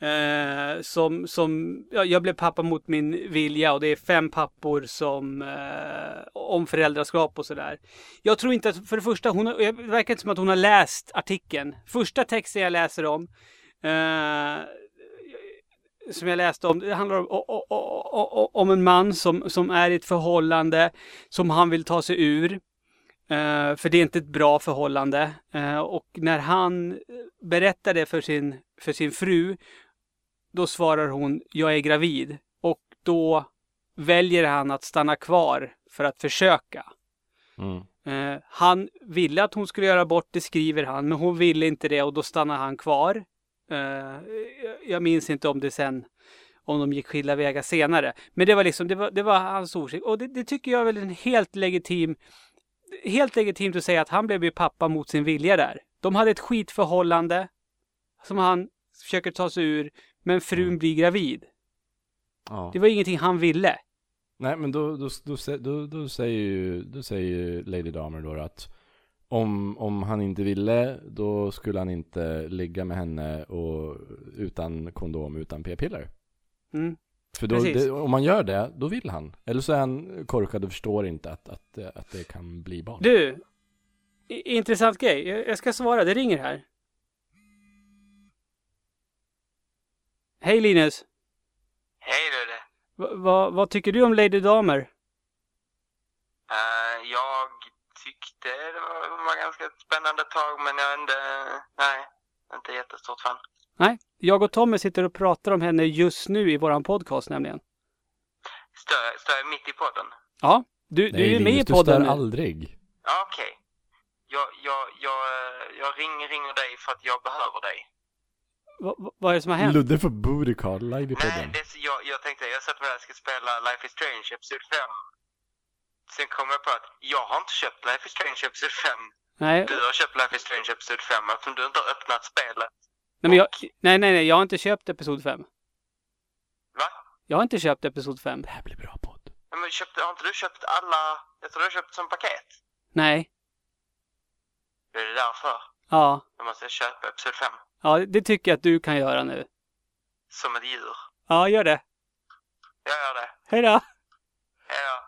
Eh, som, som, ja, jag blev pappa mot min vilja och det är fem pappor som, eh, om föräldraskap och sådär. Jag tror inte att, för det första, hon har, det verkar inte som att hon har läst artikeln. Första texten jag läser om, eh, som jag läste om, det handlar om, o- o- o- om en man som, som är i ett förhållande som han vill ta sig ur. Eh, för det är inte ett bra förhållande. Eh, och när han berättar det för sin, för sin fru, då svarar hon, jag är gravid. Och då väljer han att stanna kvar för att försöka. Mm. Eh, han ville att hon skulle göra bort det, skriver han, men hon ville inte det och då stannar han kvar. Eh, jag- minns inte om det sen, om de gick skilda vägar senare. Men det var liksom, det var, det var hans åsikt. Och det, det tycker jag är väl en helt legitim, helt legitimt att säga att han blev ju pappa mot sin vilja där. De hade ett skitförhållande som han försöker ta sig ur, men frun blir gravid. Ja. Det var ingenting han ville. Nej, men då, då, då, då, då, säger ju, då säger Lady Damer då att om, om han inte ville, då skulle han inte ligga med henne och, utan kondom, utan p-piller. Mm. För då, det, om man gör det, då vill han. Eller så är han korkad och förstår inte att, att, att det kan bli barn. Du, intressant grej. Jag ska svara, det ringer här. Hej Linus! Hej du det. Va, va, vad tycker du om Lady Damer? Eh, jag tyckte det var, ganska spännande ett tag men jag är inte, nej, inte jättestort fan. Nej, jag och Tommy sitter och pratar om henne just nu i våran podcast nämligen. Står, jag- står jag mitt i podden? Ja, du, du är ju med i Linus, du podden stör aldrig. Ja, okej. Jag, jag, jag, eh, jag ringer, ringer dig för att jag behöver dig. Va, va, vad är det som har hänt? Ludde får booty call live i Nej, podden. det, är så- jag, jag tänkte jag satt med och ska spela Life is Strange Episod 5. Sen kom jag på att jag har inte köpt Life is Strange Episod 5. Nej, Du har köpt Life is Strange Episod 5 eftersom du inte har öppnat spelet. nej, men jag, nej, nej, nej, jag har inte köpt Episod 5. Va? Jag har inte köpt Episod 5. Det här blir bra podd. Men köpte, har inte du köpt alla? Jag tror du har köpt som paket. Nej, Det är det därför. ja, Då måste jag köpa Episod 5. ja, det tycker jag att du kan göra nu. Som ett djur. Ja, gör det. Jag gör det. Hej då! Ja.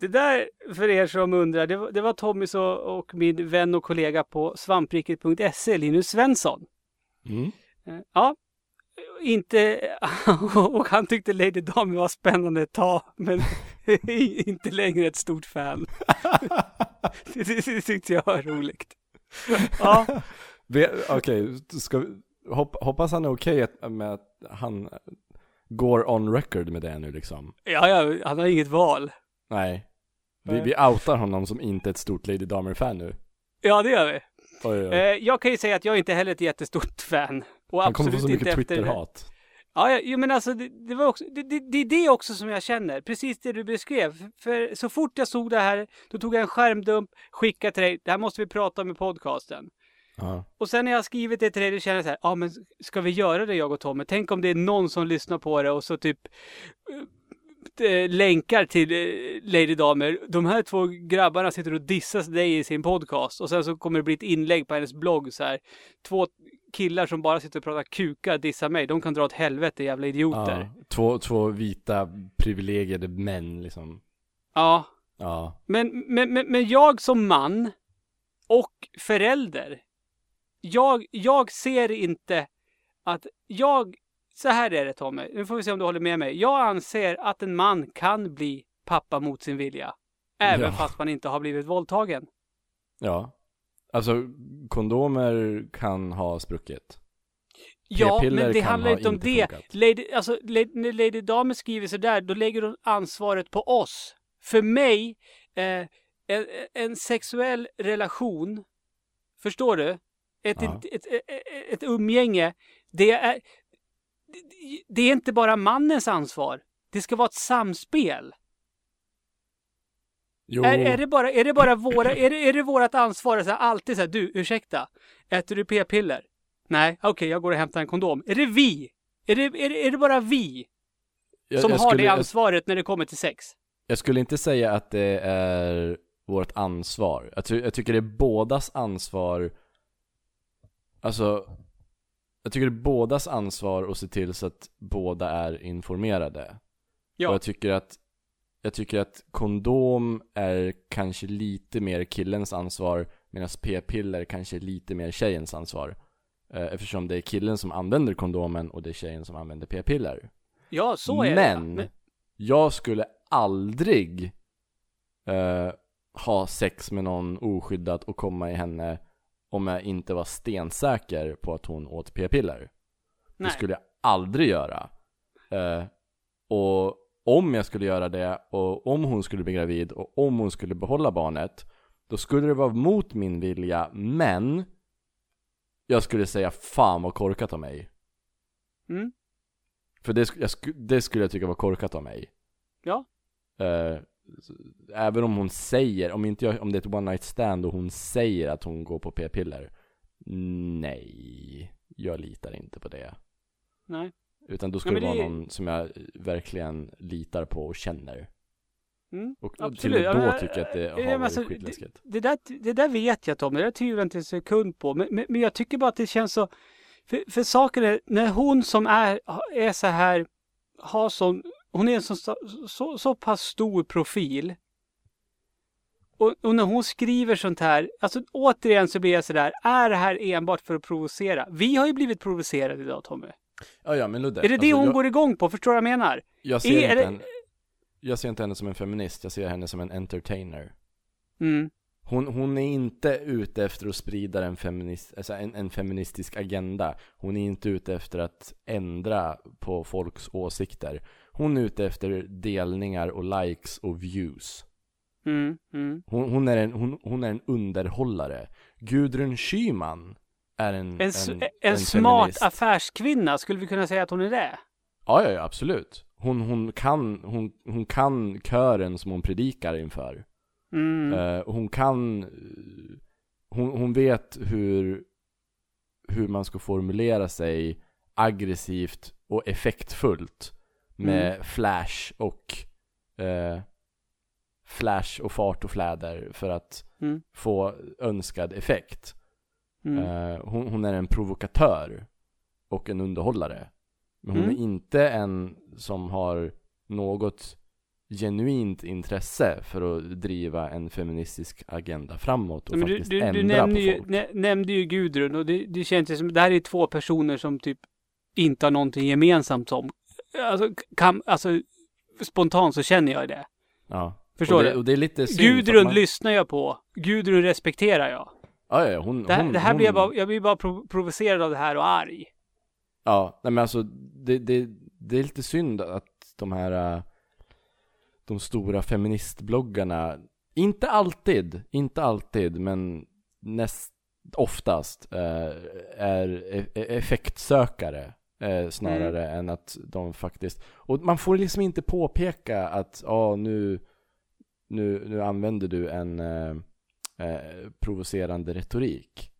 Det där, för er som undrar, det var, det var Tommys och, och min vän och kollega på svampriket.se, Linus Svensson. Mm. Eh, Ja, inte... Och han tyckte Lady Damer var spännande ett tag, men inte längre ett stort fan. Det, det, det tyckte jag var roligt. Ja, Okej, ska vi- hopp, hoppas han är okej att- med att han går on record med det nu liksom. Ja, ja, han har inget val. Nej. Vi, vi outar honom som inte ett stort Lady Damer-fan nu. Ja, det gör vi. Oj, oj. Eh, jag kan ju säga att jag inte heller är ett jättestort fan. Och Han kommer få så mycket. Twitter-hat. Ja, ja, jo, men alltså det, det var också, det, det, det är det också som jag känner. Precis det du beskrev. För, för så fort jag såg det här, då tog jag en skärmdump, skickade till dig. Det här måste vi prata om i podcasten. Ja. Och sen när jag skrivit det till dig, då känner jag så här, ja men ska vi göra det jag och Tommy? Tänk om det är någon som lyssnar på det och så typ länkar till eh, Lady Damer. De här två grabbarna sitter och dissar dig i sin podcast och sen så kommer det bli ett inlägg på hennes blogg så här. Två killar som bara sitter och pratar kukar dissar mig. De kan dra åt helvete jävla idioter. Ja. Två, två vita privilegierade män liksom. Ja. Ja. Men, men, men, men jag som man och förälder. Jag, jag ser inte att jag, så här är det Tommy, nu får vi se om du håller med mig. Jag anser att en man kan bli pappa mot sin vilja. Även Ja. fast man inte har blivit våldtagen. Ja. Alltså, kondomer kan ha spruckit. Ja, men det handlar ha inte om inte det. funkat. Lady, alltså, Lady, när Lady Damer skriver sådär, då lägger hon ansvaret på oss. För mig, eh, en, en sexuell relation, förstår du? Ett, Ja. ett, ett, ett, ett umgänge, det är, det- är inte bara mannens ansvar. Det ska vara ett samspel. Jo. Är, är, det bara, är det bara våra, är det, är det vårat ansvar att så här, alltid säga du, ursäkta, äter du p-piller? Nej, okej, jag går och hämtar en kondom. Är det vi? Är det, är det, är det bara vi Jag- som jag har skulle- det jag- ansvaret när det kommer till sex? Jag skulle inte säga att det är vårt ansvar. Jag, ty- jag tycker det är bådas ansvar. Alltså, jag tycker det är bådas ansvar att se till så att båda är informerade. Ja. Och jag tycker att jag tycker att kondom är kanske lite mer killens ansvar medan p-piller kanske är lite mer tjejens ansvar. Eh, Eftersom det är killen som använder kondomen och det är tjejen som använder p-piller. Ja, så är Men, det. jag skulle aldrig eh, ha sex med någon oskyddat och komma i henne om jag inte var stensäker på att hon åt p-piller. Det skulle jag aldrig göra. Eh, och om jag skulle göra det och om hon skulle bli gravid och om hon skulle behålla barnet då skulle det vara mot min vilja men jag skulle säga fan vad korkat av mig. Mm. För det, jag det skulle jag tycka var korkat av mig. Ja. Eh, även om hon säger, om, inte jag, om det är ett one night stand och hon säger att hon går på p-piller. Nej, jag litar inte på det. Nej. Utan då ska Ja, det vara det- någon som jag verkligen litar på och känner. Mm. Och Absolut. till och Ja, med då men, tycker jag att det ja, har varit alltså, skitläskigt. Det där, det där vet jag Tom, det där tvivlar jag inte en sekund på. Men, men, men jag tycker bara att det känns så... För, för saken är, när hon som är, är så här, har sån, hon är en så, så, så pass stor profil. Och, och när hon skriver sånt här, alltså återigen så blir jag sådär, är det här enbart för att provocera? Vi har ju blivit provocerade idag Tommy. Ja, ja men Ludde. Är det det alltså, hon jag, går igång på? Förstår du vad jag menar? jag, ser är- inte är det- henne, jag ser inte henne som en feminist, jag ser henne som en entertainer. Mm. Hon, hon är inte ute efter att sprida en, feminist, alltså en, en feministisk agenda. Hon är inte ute efter att ändra på folks åsikter. Hon är ute efter delningar och likes och views. Mm. Mm. Hon, hon, är, en, hon, hon är en underhållare. Gudrun Schyman är en, En, s- en, smart feminist. affärskvinna, skulle vi kunna säga att hon är det? Ja, ja, ja, absolut. Hon, hon, kan, hon, hon kan kören som hon predikar inför. Mm. Eh, hon kan, hon, hon vet hur, hur man ska formulera sig aggressivt och effektfullt med Mm. flash och eh, flash och fart och fläder för att Mm. få önskad effekt. Mm. Eh, hon, hon är en provokatör och en underhållare. Men hon Mm. är inte en som har något genuint intresse för att driva en feministisk agenda framåt och Men du, faktiskt du, ändra du nämnde, på ju, folk. nä, nämnde ju Gudrun och det, det känns som, det här är två personer som typ inte har någonting gemensamt som, alltså, kan, alltså spontant så känner jag det. Ja. Förstår och det, du? Och det är lite synd Gudrun man, lyssnar jag på. Gudrun respekterar jag. ja, ja, hon, Det, här- hon, det här hon, blir jag bara, jag blir bara prov, provocerad av det här och arg. Ja, nej men alltså det, det, det är lite synd att de här äh, de stora feministbloggarna, inte alltid, inte alltid, men näst oftast äh, är e- e- effektsökare eh, snarare än att de faktiskt, och man får liksom inte påpeka att ja nu, nu, nu använder du en eh, eh, provocerande retorik.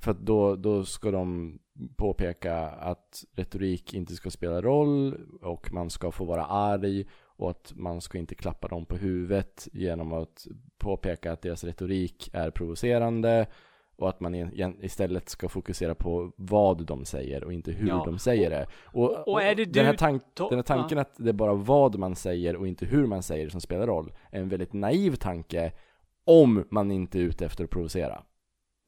För att då, då ska de påpeka att retorik inte ska spela roll och man ska få vara arg och att man ska inte klappa dem på huvudet genom att påpeka att deras retorik är provocerande och att man istället ska fokusera på vad de säger och inte hur Ja. de säger det. Och, och är det den, här tank, den här tanken att det är bara vad man säger och inte hur man säger det som spelar roll är en väldigt naiv tanke om man inte är ute efter att provocera.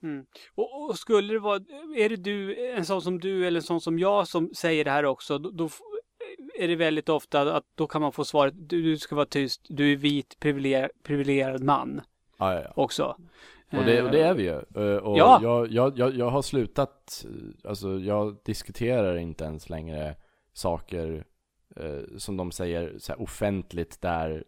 Mm. Och, och skulle det vara, är det du, en sån som du eller en sån som jag som säger det här också, då, då är det väldigt ofta att då kan man få svaret, du, du ska vara tyst, du är vit privilegier, privilegierad man Ja, ja, ja. också. Och det, och det Eh, är vi ju. Eh, Och Ja. jag, jag, jag, jag har slutat, eh, alltså jag diskuterar inte ens längre saker eh, som de säger så offentligt där,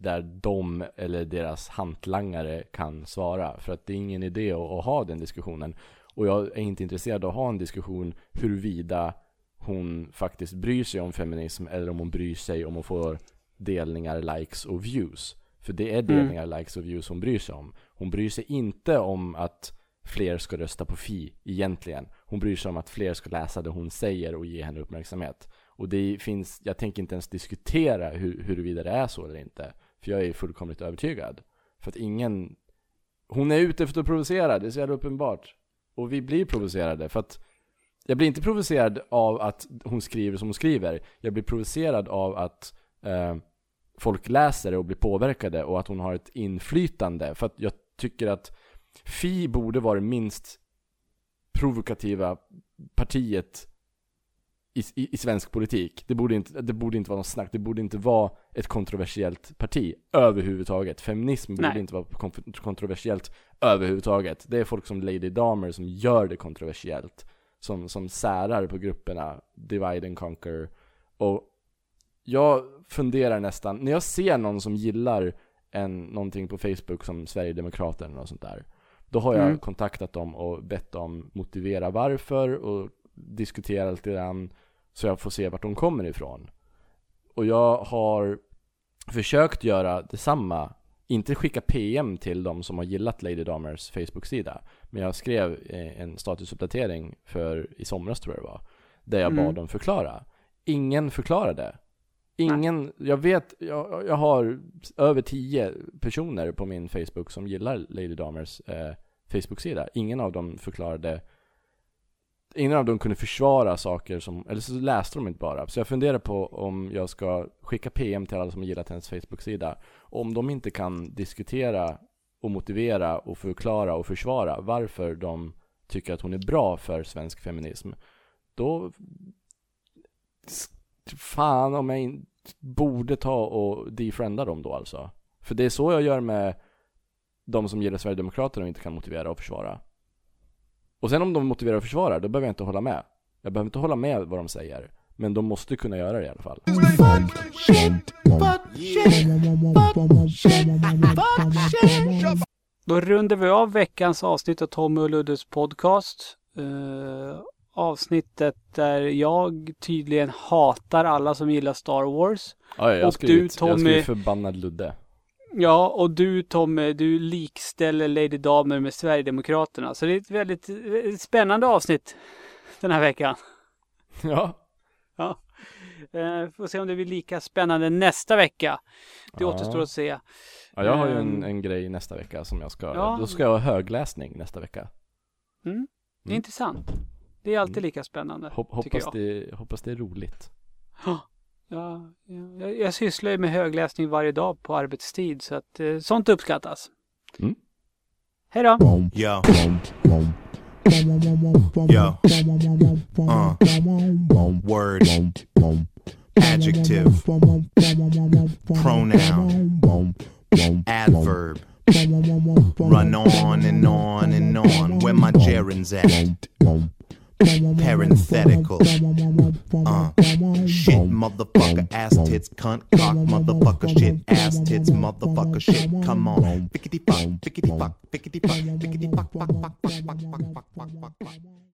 där de eller deras hantlangare kan svara. För att det är ingen idé att, att ha den diskussionen. Och jag är inte intresserad av att ha en diskussion huruvida hon faktiskt bryr sig om feminism eller om hon bryr sig om att få delningar, likes och views. För det är delningar, likes och views hon bryr sig om. Hon bryr sig inte om att fler ska rösta på Fi egentligen. Hon bryr sig om att fler ska läsa det hon säger och ge henne uppmärksamhet. Och det finns, jag tänker inte ens diskutera hur, huruvida det är så eller inte. För jag är fullkomligt övertygad. För att ingen, hon är ute efter att provocera, det är så jävla uppenbart. Och vi blir provocerade för att jag blir inte provocerad av att hon skriver som hon skriver. Jag blir provocerad av att eh, folk läser det och blir påverkade och att hon har ett inflytande. För att jag tycker att Fi borde vara det minst provokativa partiet i, i, i svensk politik. Det borde, inte, det borde inte vara något snack. Det borde inte vara ett kontroversiellt parti överhuvudtaget. Feminism borde Nej. inte vara kontroversiellt överhuvudtaget. Det är folk som Lady Damer som gör det kontroversiellt. Som, som särar på grupperna, divide and conquer. Och jag funderar nästan, när jag ser någon som gillar en, någonting på Facebook som Sverigedemokraterna eller något sånt där. Då har jag Mm. kontaktat dem och bett dem motivera varför och diskutera lite grann så jag får se vart de kommer ifrån. Och jag har försökt göra detsamma, inte skicka PM till de som har gillat Lady Damers Facebook-sida. Men jag skrev eh, en statusuppdatering för i somras tror jag det var. Där jag Mm. bad dem förklara. Ingen förklarade. Ingen, jag vet, jag, jag har över tio personer på min Facebook som gillar Lady Damers eh, Facebook-sida. Ingen av dem förklarade Ingen av dem kunde försvara saker som, eller så läste de inte bara. Så jag funderar på om jag ska skicka PM till alla som har gillat hennes Facebook-sida. Om de inte kan diskutera och motivera och förklara och försvara varför de tycker att hon är bra för svensk feminism. Då fan om jag in, borde ta och defrienda dem då alltså. För det är så jag gör med de som gillar Sverigedemokraterna och inte kan motivera och försvara. Och sen om de motiverar och försvarar, då behöver jag inte hålla med. Jag behöver inte hålla med vad de säger. Men de måste kunna göra det i alla fall. Då rundar vi av veckans avsnitt av Tommy och Luddes podcast. Avsnittet där jag tydligen hatar alla som gillar Star Wars. Ja, jag Och skrivit, du, jag Tommy- skrivit förbannad Ludde. Ja, och du Tommy, du likställer Lady Damer med Sverigedemokraterna. Så det är ett väldigt spännande avsnitt den här veckan. Ja. Ja. Eh, får se om det blir lika spännande nästa vecka. Det Ja. återstår att se. Ja, jag har ju en, Ehm. en grej nästa vecka som jag ska, Ja. då ska jag ha högläsning nästa vecka. Mm. Det är Mm. intressant. Det är alltid Mm. lika spännande. Hop, hoppas, jag. det, hoppas det är roligt. Ja, ja, jag, jag sysslar ju med högläsning varje dag på arbetstid så att eh, sånt uppskattas. Mm. Hej då! Yo. Yo. Uh. Word. Adjective. Pronoun. Adverb. Run on and on and on. Where my gerunds at? Parenthetical. Uh, shit, motherfucker, ass tits, cunt, cock, motherfucker, shit, ass tits, motherfucker, shit. Come on, fuck, fuck, fuck, fuck, fuck, fuck, fuck, fuck, fuck, fuck, fuck, fuck.